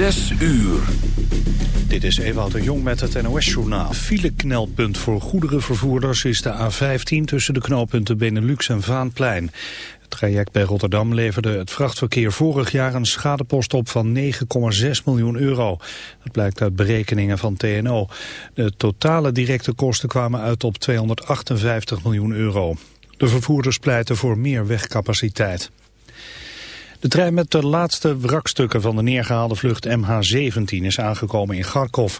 Zes uur. Dit is Ewout de Jong met het NOS-journaal. Fileknelpunt voor goederenvervoerders is de A15 tussen de knooppunten Benelux en Vaanplein. Het traject bij Rotterdam leverde het vrachtverkeer vorig jaar een schadepost op van 9,6 miljoen euro. Dat blijkt uit berekeningen van TNO. De totale directe kosten kwamen uit op 258 miljoen euro. De vervoerders pleiten voor meer wegcapaciteit. De trein met de laatste wrakstukken van de neergehaalde vlucht MH17 is aangekomen in Kharkov.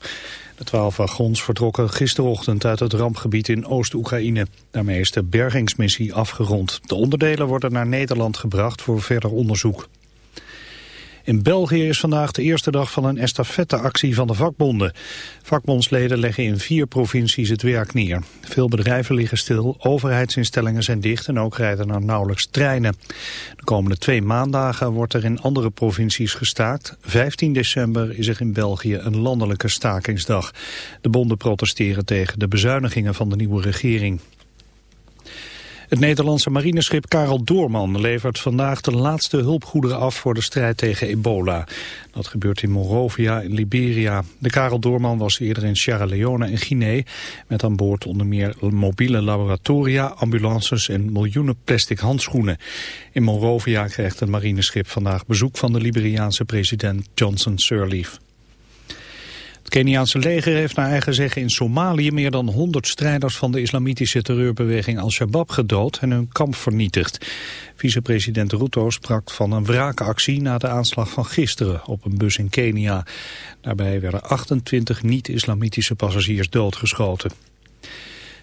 De twaalf wagons vertrokken gisterochtend uit het rampgebied in Oost-Oekraïne. Daarmee is de bergingsmissie afgerond. De onderdelen worden naar Nederland gebracht voor verder onderzoek. In België is vandaag de eerste dag van een estafetteactie van de vakbonden. Vakbondsleden leggen in vier provincies het werk neer. Veel bedrijven liggen stil, overheidsinstellingen zijn dicht en ook rijden er nauwelijks treinen. De komende twee maandagen wordt er in andere provincies gestaakt. 15 december is er in België een landelijke stakingsdag. De bonden protesteren tegen de bezuinigingen van de nieuwe regering. Het Nederlandse marineschip Karel Doorman levert vandaag de laatste hulpgoederen af voor de strijd tegen ebola. Dat gebeurt in Monrovia in Liberia. De Karel Doorman was eerder in Sierra Leone en Guinea met aan boord onder meer mobiele laboratoria, ambulances en miljoenen plastic handschoenen. In Monrovia krijgt het marineschip vandaag bezoek van de Liberiaanse president Johnson Sirleaf. Keniaanse leger heeft naar eigen zeggen in Somalië meer dan 100 strijders van de islamitische terreurbeweging Al-Shabaab gedood en hun kamp vernietigd. Vicepresident Ruto sprak van een wraakactie na de aanslag van gisteren op een bus in Kenia. Daarbij werden 28 niet-islamitische passagiers doodgeschoten.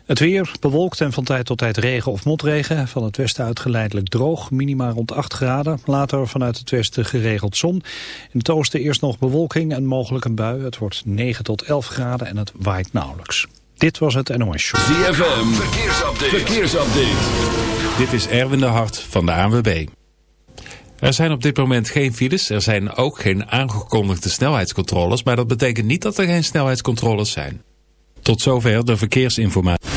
Het weer bewolkt en van tijd tot tijd regen of motregen. Van het westen uit geleidelijk droog, minima rond 8 graden. Later vanuit het westen geregeld zon. In het oosten eerst nog bewolking en mogelijk een bui. Het wordt 9 tot 11 graden en het waait nauwelijks. Dit was het NOS Show. ZFM, verkeersupdate. verkeersupdate. Dit is Erwin de Hart van de ANWB. Er zijn op dit moment geen files. Er zijn ook geen aangekondigde snelheidscontroles. Maar dat betekent niet dat er geen snelheidscontroles zijn. Tot zover de verkeersinformatie.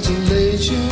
Darling,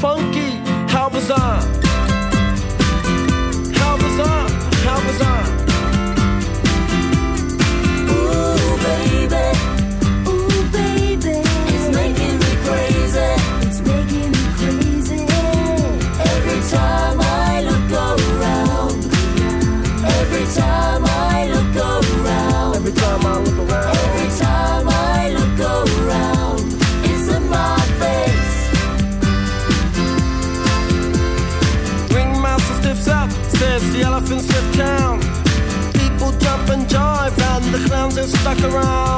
funky. How bizarre. How bizarre. How bizarre. stuck around.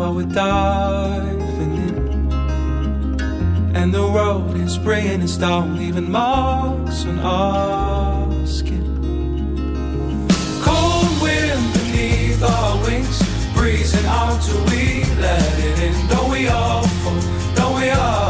while we're diving in. And the road is spraying its down, leaving marks on our skin. Cold wind beneath our wings, breezing out till we let it in. Don't we all fall? Don't we all?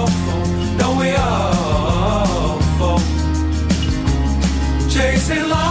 Chasing love.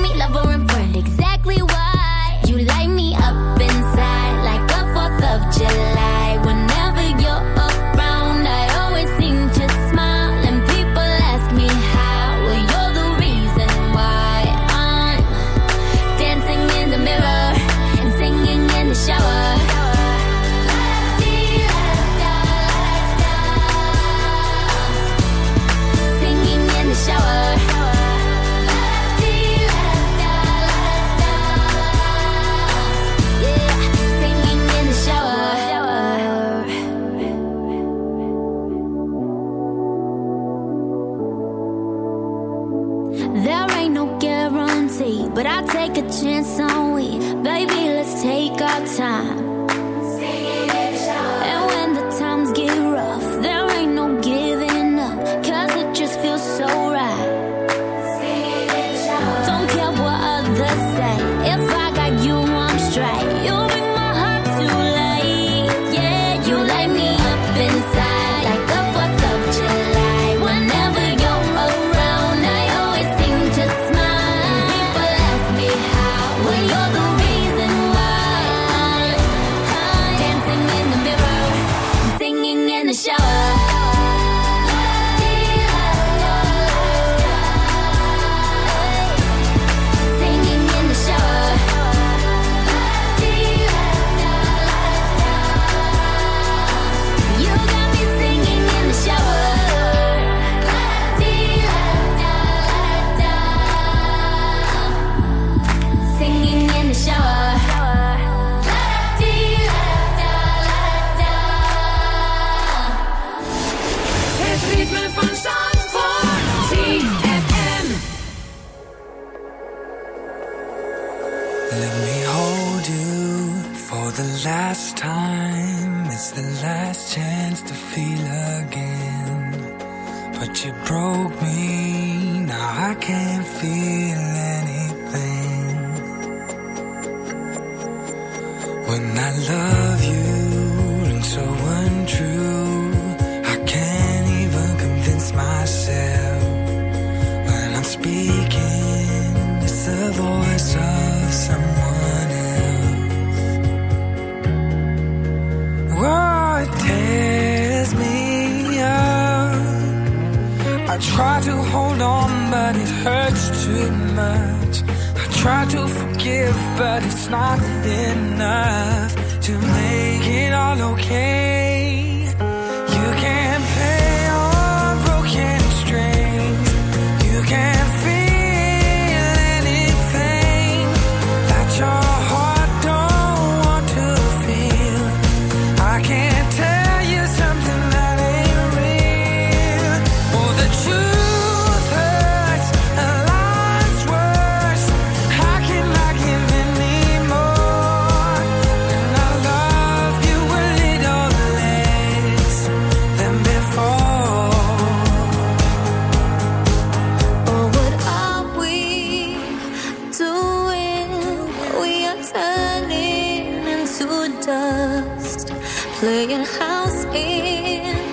playing house in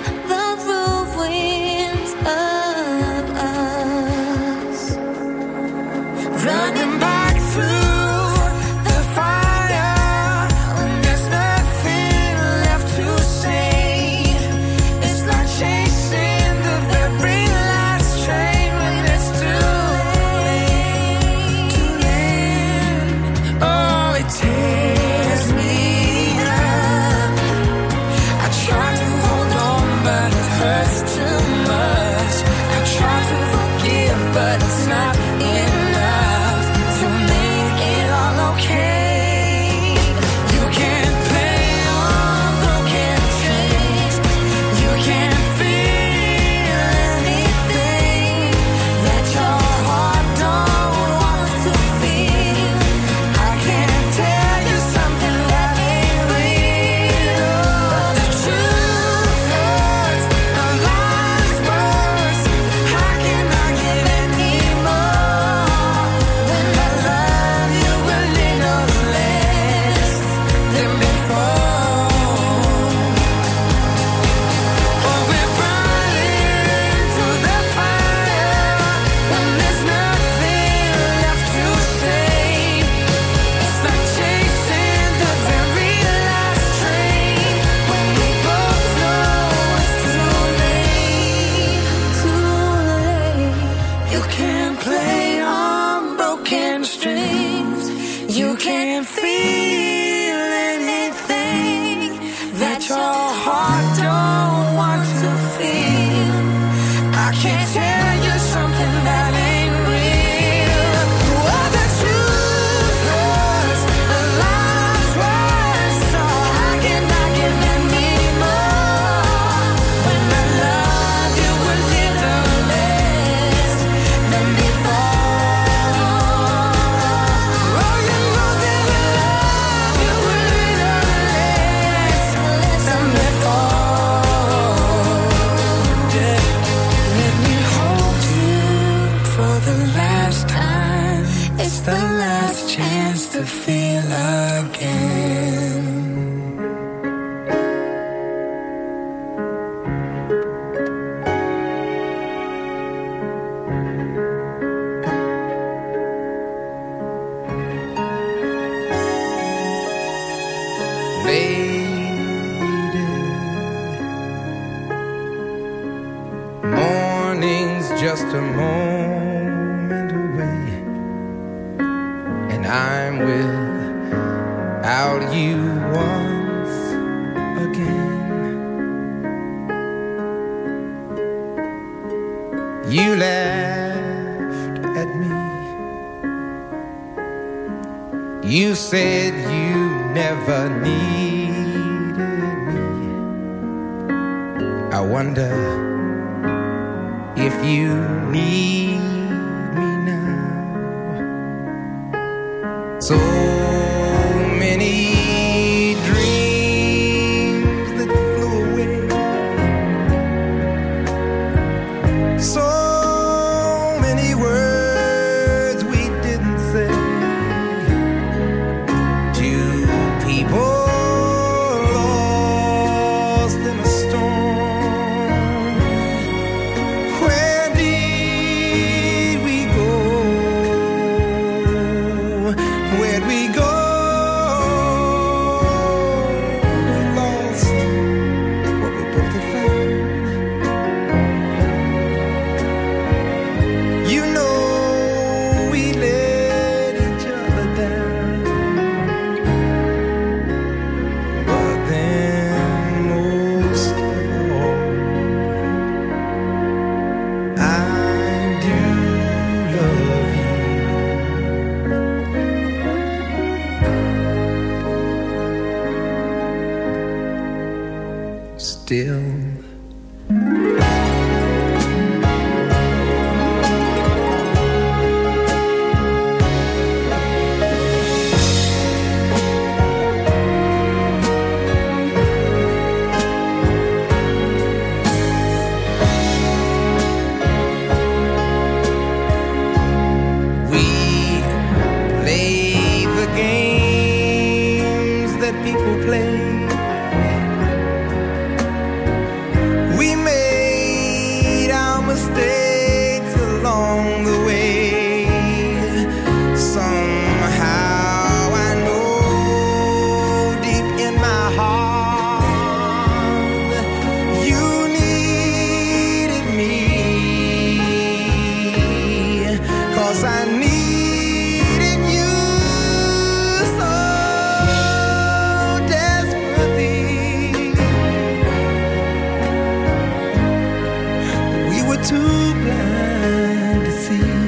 too blind to see.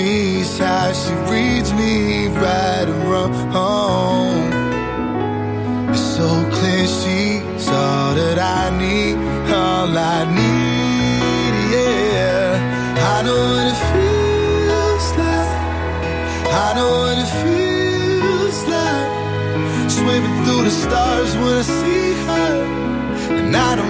Completes me, she reads me right and wrong. It's so clear she's all that I need, all I need, yeah. I know what it feels like. I know what it feels like. Swimming through the stars when I see her. And I don't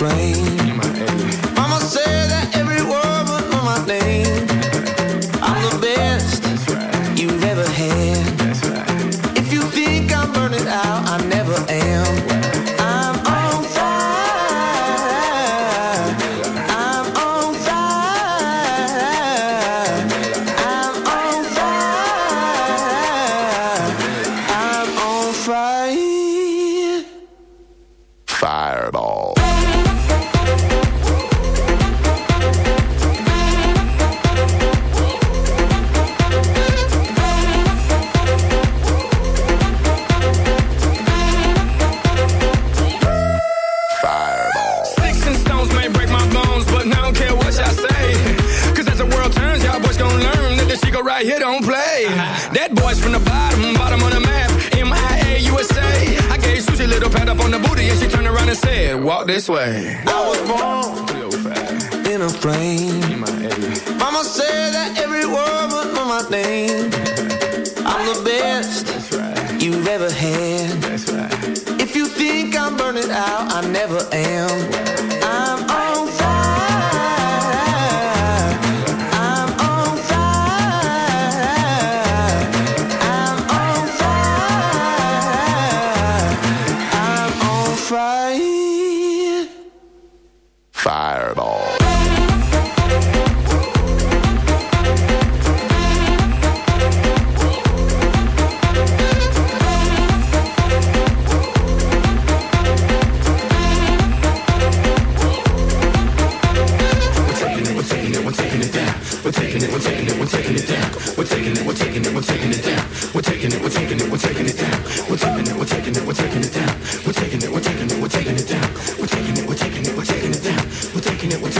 brain. it with